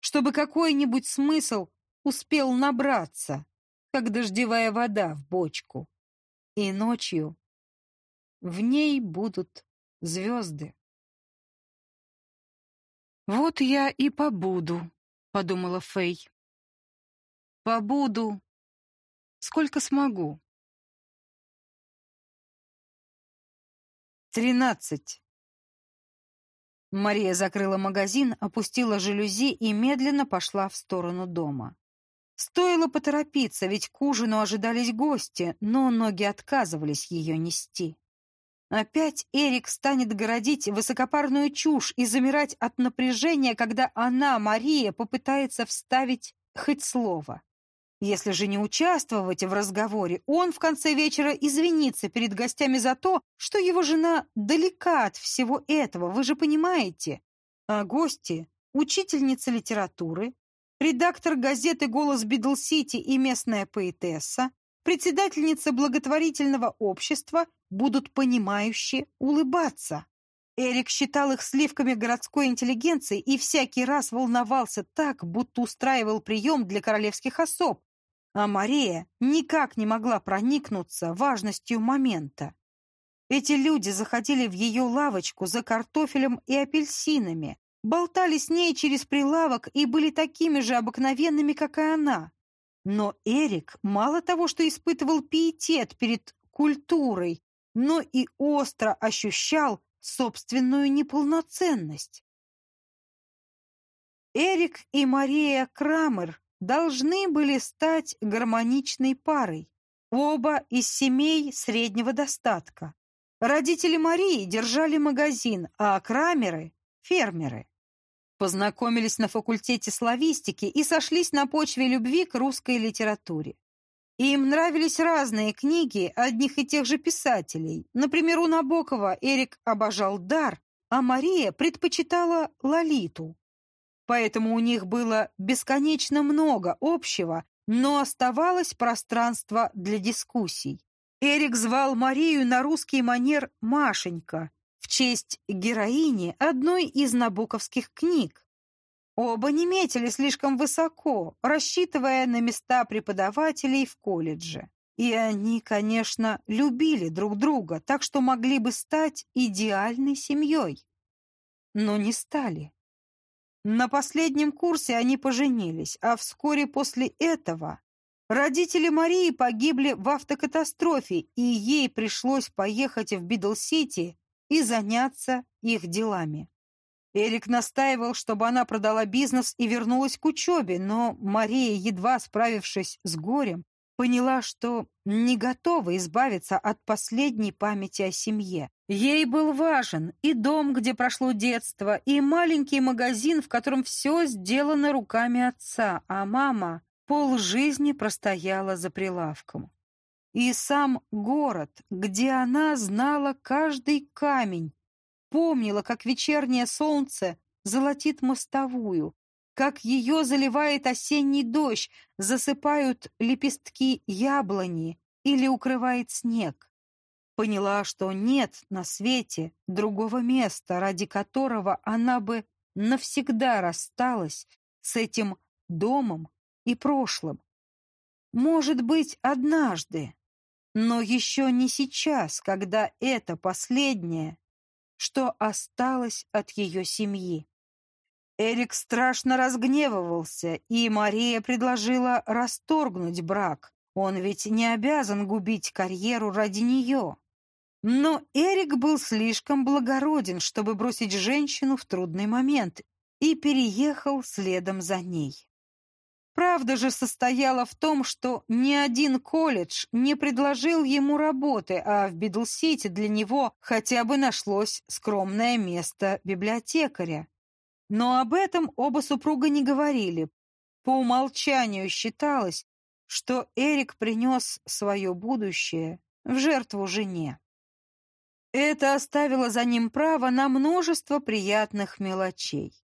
чтобы какой-нибудь смысл успел набраться, как дождевая вода в бочку. И ночью в ней будут звезды. «Вот я и побуду», — подумала Фэй. «Побуду, сколько смогу». Тринадцать. Мария закрыла магазин, опустила жалюзи и медленно пошла в сторону дома. Стоило поторопиться, ведь к ужину ожидались гости, но ноги отказывались ее нести. Опять Эрик станет городить высокопарную чушь и замирать от напряжения, когда она, Мария, попытается вставить хоть слово. Если же не участвовать в разговоре, он в конце вечера извинится перед гостями за то, что его жена далека от всего этого, вы же понимаете. А гости — учительница литературы, редактор газеты «Голос Бидл-Сити» и местная поэтесса, председательница благотворительного общества будут понимающе улыбаться. Эрик считал их сливками городской интеллигенции и всякий раз волновался так, будто устраивал прием для королевских особ, а Мария никак не могла проникнуться важностью момента. Эти люди заходили в ее лавочку за картофелем и апельсинами, болтали с ней через прилавок и были такими же обыкновенными, как и она. Но Эрик мало того, что испытывал пиетет перед культурой, но и остро ощущал собственную неполноценность. Эрик и Мария Крамер должны были стать гармоничной парой, оба из семей среднего достатка. Родители Марии держали магазин, а Крамеры — фермеры. Познакомились на факультете славистики и сошлись на почве любви к русской литературе. Им нравились разные книги одних и тех же писателей. Например, у Набокова Эрик обожал «Дар», а Мария предпочитала «Лолиту». Поэтому у них было бесконечно много общего, но оставалось пространство для дискуссий. Эрик звал Марию на русский манер Машенька в честь героини одной из набоковских книг. Оба не метили слишком высоко, рассчитывая на места преподавателей в колледже. И они, конечно, любили друг друга, так что могли бы стать идеальной семьей. Но не стали. На последнем курсе они поженились, а вскоре после этого родители Марии погибли в автокатастрофе, и ей пришлось поехать в Бидл-Сити и заняться их делами. Эрик настаивал, чтобы она продала бизнес и вернулась к учебе, но Мария, едва справившись с горем, поняла, что не готова избавиться от последней памяти о семье. Ей был важен и дом, где прошло детство, и маленький магазин, в котором все сделано руками отца, а мама полжизни простояла за прилавком. И сам город, где она знала каждый камень, помнила, как вечернее солнце золотит мостовую, как ее заливает осенний дождь, засыпают лепестки яблони или укрывает снег. Поняла, что нет на свете другого места, ради которого она бы навсегда рассталась с этим домом и прошлым. Может быть, однажды, но еще не сейчас, когда это последнее, что осталось от ее семьи. Эрик страшно разгневывался, и Мария предложила расторгнуть брак. Он ведь не обязан губить карьеру ради нее. Но Эрик был слишком благороден, чтобы бросить женщину в трудный момент, и переехал следом за ней. Правда же состояла в том, что ни один колледж не предложил ему работы, а в Бидл-Сити для него хотя бы нашлось скромное место библиотекаря. Но об этом оба супруга не говорили. По умолчанию считалось, что Эрик принес свое будущее в жертву жене. Это оставило за ним право на множество приятных мелочей.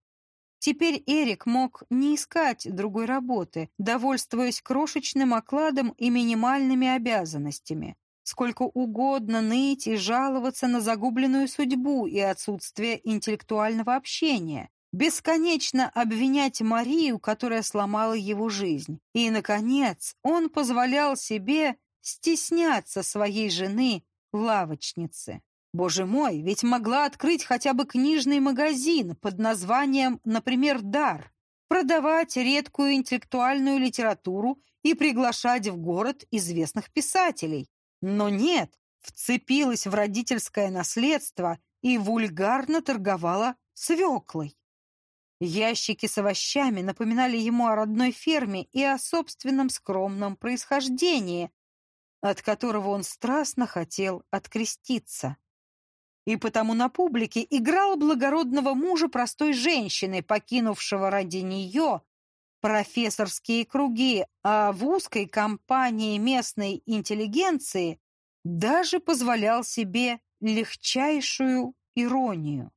Теперь Эрик мог не искать другой работы, довольствуясь крошечным окладом и минимальными обязанностями. Сколько угодно ныть и жаловаться на загубленную судьбу и отсутствие интеллектуального общения, бесконечно обвинять Марию, которая сломала его жизнь. И, наконец, он позволял себе стесняться своей жены, лавочницы. Боже мой, ведь могла открыть хотя бы книжный магазин под названием, например, «Дар», продавать редкую интеллектуальную литературу и приглашать в город известных писателей. Но нет, вцепилась в родительское наследство и вульгарно торговала свеклой. Ящики с овощами напоминали ему о родной ферме и о собственном скромном происхождении, от которого он страстно хотел откреститься. И потому на публике играл благородного мужа простой женщины, покинувшего ради нее профессорские круги, а в узкой компании местной интеллигенции даже позволял себе легчайшую иронию.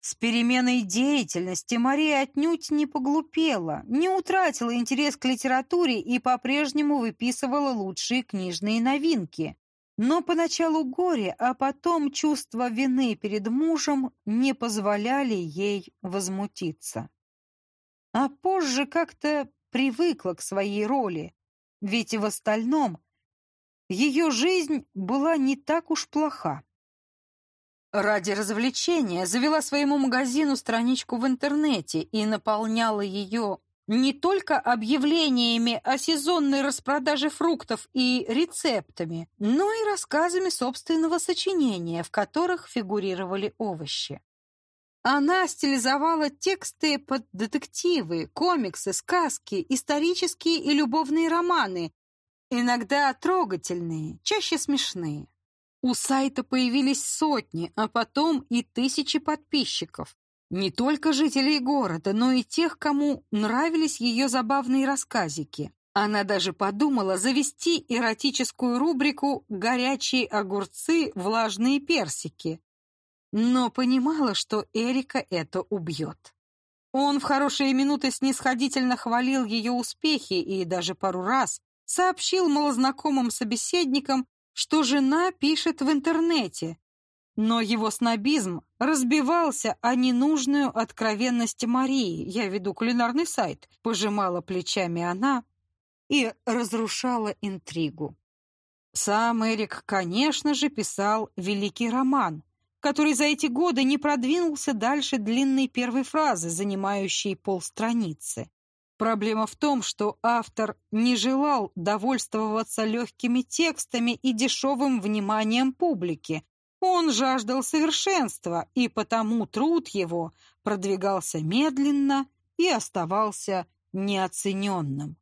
С переменой деятельности Мария отнюдь не поглупела, не утратила интерес к литературе и по-прежнему выписывала лучшие книжные новинки. Но поначалу горе, а потом чувство вины перед мужем не позволяли ей возмутиться. А позже как-то привыкла к своей роли, ведь в остальном ее жизнь была не так уж плоха. Ради развлечения завела своему магазину страничку в интернете и наполняла ее не только объявлениями о сезонной распродаже фруктов и рецептами, но и рассказами собственного сочинения, в которых фигурировали овощи. Она стилизовала тексты под детективы, комиксы, сказки, исторические и любовные романы, иногда трогательные, чаще смешные. У сайта появились сотни, а потом и тысячи подписчиков. Не только жителей города, но и тех, кому нравились ее забавные рассказики. Она даже подумала завести эротическую рубрику «Горячие огурцы, влажные персики», но понимала, что Эрика это убьет. Он в хорошие минуты снисходительно хвалил ее успехи и даже пару раз сообщил малознакомым собеседникам, что жена пишет в интернете, но его снобизм разбивался о ненужную откровенность Марии, я веду кулинарный сайт, пожимала плечами она и разрушала интригу. Сам Эрик, конечно же, писал великий роман, который за эти годы не продвинулся дальше длинной первой фразы, занимающей полстраницы. Проблема в том, что автор не желал довольствоваться легкими текстами и дешевым вниманием публики. Он жаждал совершенства, и потому труд его продвигался медленно и оставался неоцененным.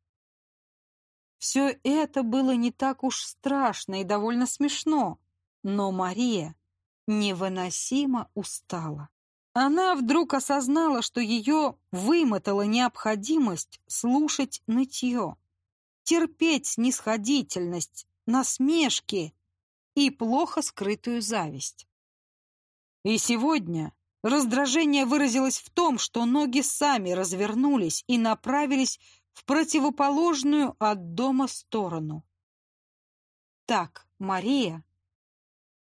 Все это было не так уж страшно и довольно смешно, но Мария невыносимо устала. Она вдруг осознала, что ее вымотала необходимость слушать нытье, терпеть снисходительность, насмешки и плохо скрытую зависть. И сегодня раздражение выразилось в том, что ноги сами развернулись и направились в противоположную от дома сторону. Так Мария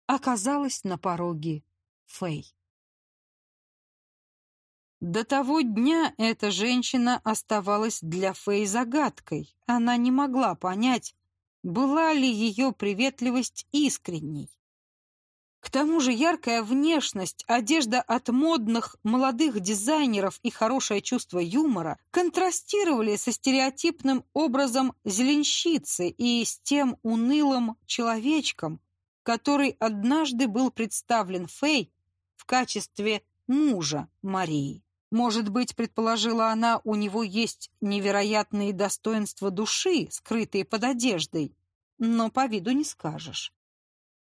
оказалась на пороге Фэй. До того дня эта женщина оставалась для Фэй загадкой. Она не могла понять, была ли ее приветливость искренней. К тому же яркая внешность, одежда от модных молодых дизайнеров и хорошее чувство юмора контрастировали со стереотипным образом зеленщицы и с тем унылым человечком, который однажды был представлен Фэй в качестве мужа Марии. Может быть, предположила она, у него есть невероятные достоинства души, скрытые под одеждой, но по виду не скажешь.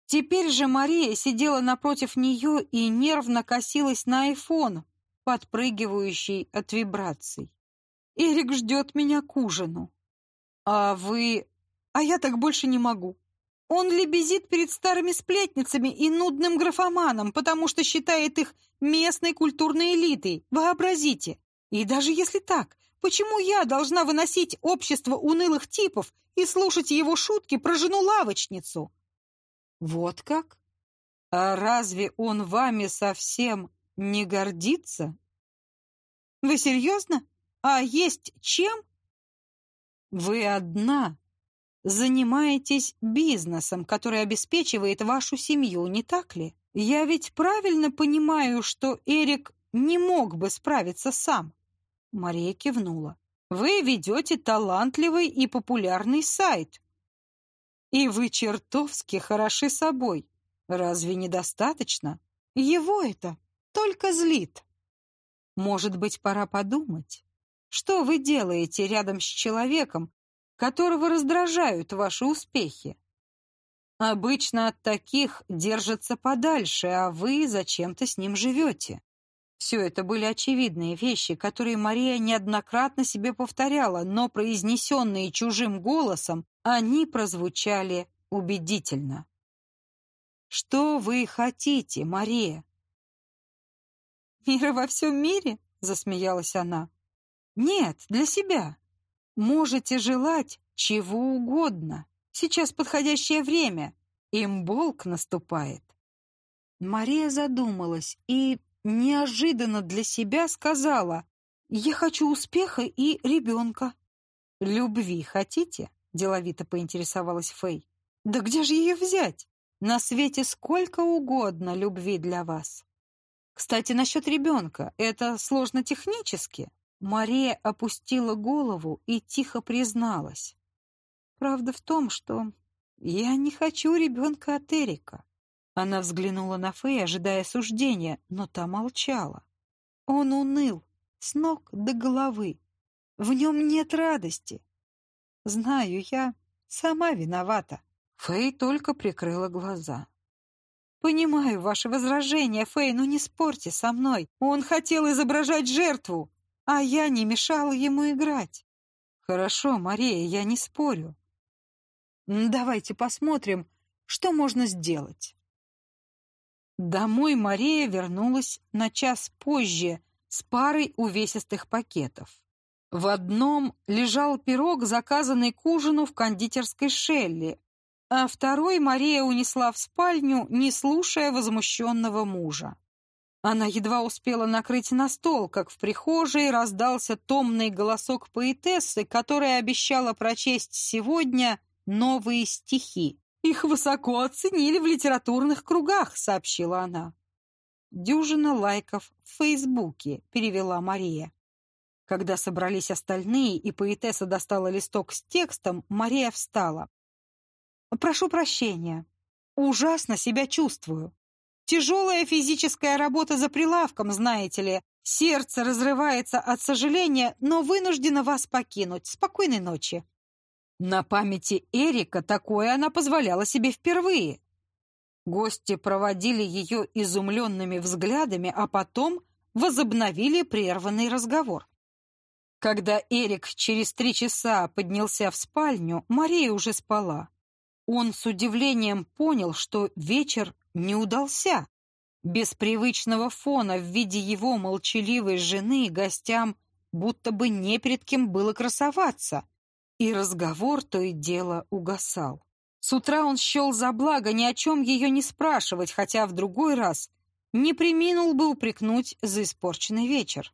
Теперь же Мария сидела напротив нее и нервно косилась на айфон, подпрыгивающий от вибраций. «Эрик ждет меня к ужину». «А вы...» «А я так больше не могу. Он лебезит перед старыми сплетницами и нудным графоманом, потому что считает их местной культурной элитой. Вообразите. И даже если так, почему я должна выносить общество унылых типов и слушать его шутки про жену-лавочницу? Вот как? А разве он вами совсем не гордится? Вы серьезно? А есть чем? Вы одна занимаетесь бизнесом, который обеспечивает вашу семью, не так ли? Я ведь правильно понимаю, что Эрик не мог бы справиться сам. Мария кивнула. Вы ведете талантливый и популярный сайт. И вы чертовски хороши собой. Разве недостаточно? Его это только злит. Может быть, пора подумать, что вы делаете рядом с человеком, которого раздражают ваши успехи. Обычно от таких держатся подальше, а вы зачем-то с ним живете. Все это были очевидные вещи, которые Мария неоднократно себе повторяла, но произнесенные чужим голосом, они прозвучали убедительно. «Что вы хотите, Мария?» «Мира во всем мире?» — засмеялась она. «Нет, для себя. Можете желать чего угодно. Сейчас подходящее время. Имболк наступает. Мария задумалась и неожиданно для себя сказала, «Я хочу успеха и ребенка». «Любви хотите?» — деловито поинтересовалась Фэй. «Да где же ее взять? На свете сколько угодно любви для вас. Кстати, насчет ребенка. Это сложно технически. Мария опустила голову и тихо призналась. Правда в том, что я не хочу ребенка от Эрика. Она взглянула на Фэй, ожидая суждения, но та молчала. Он уныл, с ног до головы. В нем нет радости. Знаю, я сама виновата. Фэй только прикрыла глаза. «Понимаю ваше возражение, Фэй, но не спорьте со мной. Он хотел изображать жертву, а я не мешала ему играть». «Хорошо, Мария, я не спорю. Давайте посмотрим, что можно сделать». Домой Мария вернулась на час позже с парой увесистых пакетов. В одном лежал пирог, заказанный к ужину в кондитерской Шелли, а второй Мария унесла в спальню, не слушая возмущенного мужа. Она едва успела накрыть на стол, как в прихожей раздался томный голосок поэтессы, которая обещала прочесть сегодня новые стихи. «Их высоко оценили в литературных кругах», — сообщила она. «Дюжина лайков в Фейсбуке», — перевела Мария. Когда собрались остальные, и поэтесса достала листок с текстом, Мария встала. Прошу прощения. Ужасно себя чувствую. Тяжелая физическая работа за прилавком, знаете ли. Сердце разрывается от сожаления, но вынуждена вас покинуть. Спокойной ночи. На памяти Эрика такое она позволяла себе впервые. Гости проводили ее изумленными взглядами, а потом возобновили прерванный разговор. Когда Эрик через три часа поднялся в спальню, Мария уже спала. Он с удивлением понял, что вечер не удался. Без привычного фона в виде его молчаливой жены гостям будто бы не перед кем было красоваться, и разговор то и дело угасал. С утра он счел за благо ни о чем ее не спрашивать, хотя в другой раз не приминул бы упрекнуть за испорченный вечер.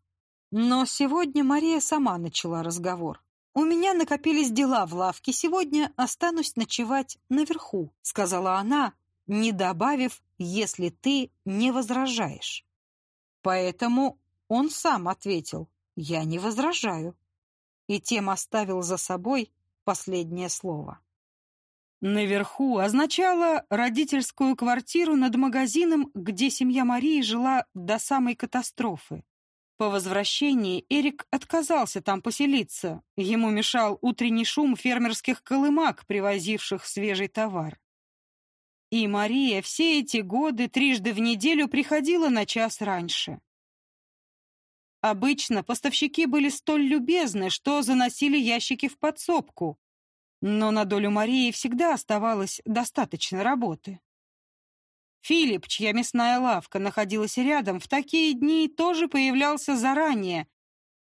Но сегодня Мария сама начала разговор. «У меня накопились дела в лавке. Сегодня останусь ночевать наверху», — сказала она, не добавив, «если ты не возражаешь». Поэтому он сам ответил, «Я не возражаю», и тем оставил за собой последнее слово. Наверху означало родительскую квартиру над магазином, где семья Марии жила до самой катастрофы. По возвращении Эрик отказался там поселиться. Ему мешал утренний шум фермерских колымак, привозивших свежий товар. И Мария все эти годы трижды в неделю приходила на час раньше. Обычно поставщики были столь любезны, что заносили ящики в подсобку, но на долю Марии всегда оставалось достаточно работы. Филипп, чья мясная лавка находилась рядом, в такие дни тоже появлялся заранее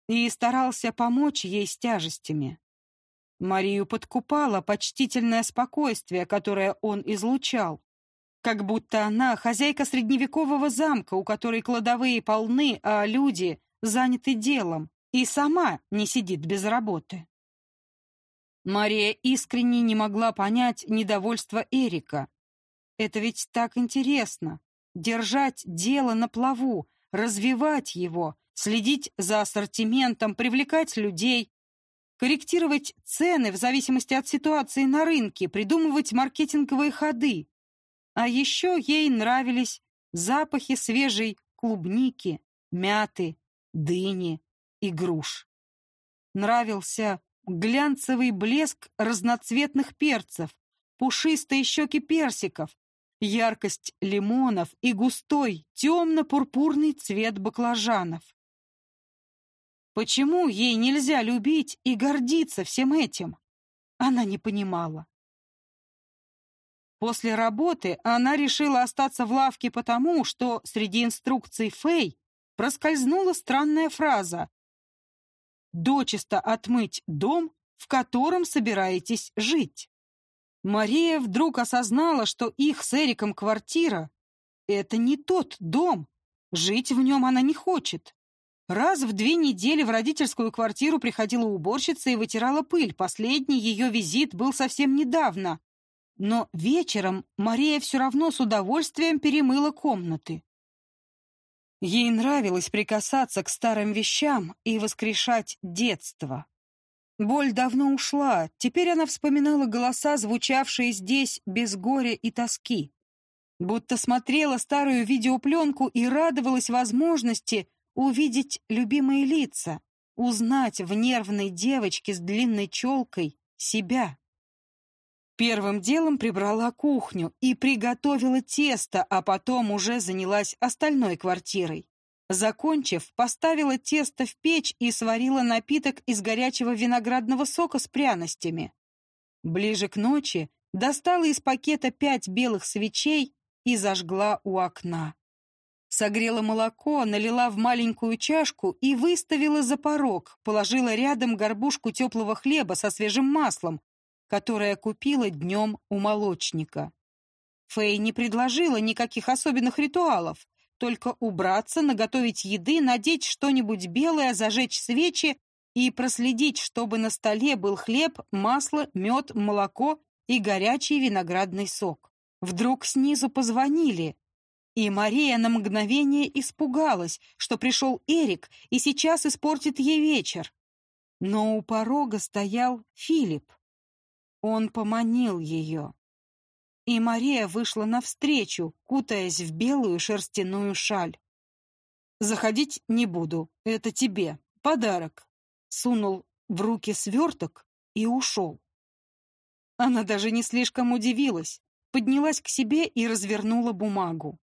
и старался помочь ей с тяжестями. Марию подкупало почтительное спокойствие, которое он излучал, как будто она хозяйка средневекового замка, у которой кладовые полны, а люди заняты делом, и сама не сидит без работы. Мария искренне не могла понять недовольство Эрика, это ведь так интересно. Держать дело на плаву, развивать его, следить за ассортиментом, привлекать людей, корректировать цены в зависимости от ситуации на рынке, придумывать маркетинговые ходы. А еще ей нравились запахи свежей клубники, мяты, дыни и груш. Нравился глянцевый блеск разноцветных перцев, пушистые щеки персиков, яркость лимонов и густой темно-пурпурный цвет баклажанов. Почему ей нельзя любить и гордиться всем этим? Она не понимала. После работы она решила остаться в лавке потому, что среди инструкций Фэй проскользнула странная фраза «Дочисто отмыть дом, в котором собираетесь жить». Мария вдруг осознала, что их с Эриком квартира — это не тот дом. Жить в нем она не хочет. Раз в две недели в родительскую квартиру приходила уборщица и вытирала пыль. Последний ее визит был совсем недавно. но вечером Мария все равно с удовольствием перемыла комнаты. Ей нравилось прикасаться к старым вещам и воскрешать детство. Боль давно ушла, теперь она вспоминала голоса, звучавшие здесь без горя и тоски. Будто смотрела старую видеопленку и радовалась возможности увидеть любимые лица, узнать в нервной девочке с длинной челкой себя. Первым делом прибрала кухню и приготовила тесто, а потом уже занялась остальной квартирой. Закончив, поставила тесто в печь и сварила напиток из горячего виноградного сока с пряностями. Ближе к ночи достала из пакета пять белых свечей и зажгла у окна. Согрела молоко, налила в маленькую чашку и выставила за порог, положила рядом горбушку теплого хлеба со свежим маслом, которое купила днем у молочника. Фэй не предложила никаких особенных ритуалов, только убраться, наготовить еды, надеть что-нибудь белое, зажечь свечи и проследить, чтобы на столе был хлеб, масло, мед, молоко и горячий виноградный сок. Вдруг снизу позвонили, и Мария на мгновение испугалась, что пришел Эрик и сейчас испортит ей вечер. Но у порога стоял Филипп. Он поманил ее и Мария вышла навстречу, кутаясь в белую шерстяную шаль. «Заходить не буду, это тебе, подарок», сунул в руки сверток и ушел. Она даже не слишком удивилась, поднялась к себе и развернула бумагу.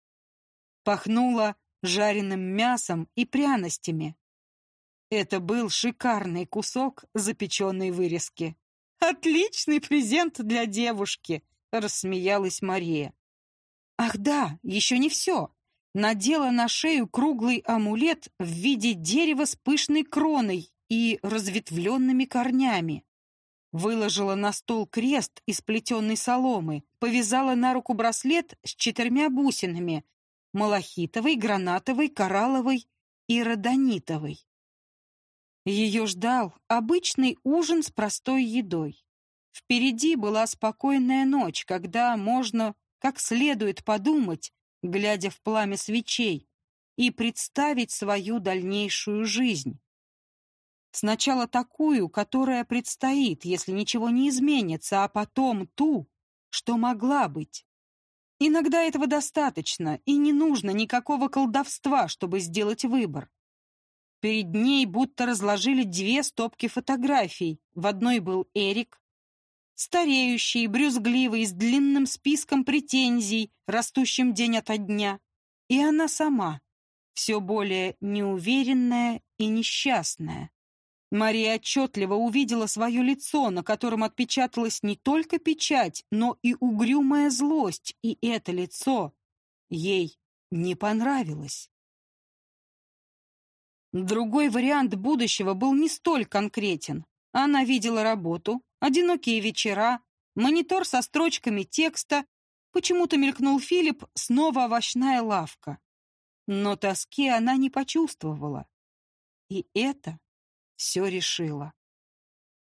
Пахнула жареным мясом и пряностями. Это был шикарный кусок запеченной вырезки. Отличный презент для девушки, — рассмеялась Мария. «Ах да, еще не все!» Надела на шею круглый амулет в виде дерева с пышной кроной и разветвленными корнями. Выложила на стол крест из плетеной соломы, повязала на руку браслет с четырьмя бусинами — малахитовой, гранатовой, коралловой и родонитовой. Ее ждал обычный ужин с простой едой. Впереди была спокойная ночь, когда можно как следует подумать, глядя в пламя свечей, и представить свою дальнейшую жизнь. Сначала такую, которая предстоит, если ничего не изменится, а потом ту, что могла быть. Иногда этого достаточно, и не нужно никакого колдовства, чтобы сделать выбор. Перед ней будто разложили две стопки фотографий. В одной был Эрик, стареющий, брюзгливый, с длинным списком претензий, растущим день ото дня. И она сама, все более неуверенная и несчастная. Мария отчетливо увидела свое лицо, на котором отпечаталась не только печать, но и угрюмая злость, и это лицо ей не понравилось. Другой вариант будущего был не столь конкретен. Она видела работу, одинокие вечера, монитор со строчками текста. Почему-то мелькнул Филипп, снова овощная лавка. Но тоски она не почувствовала. И это все решило.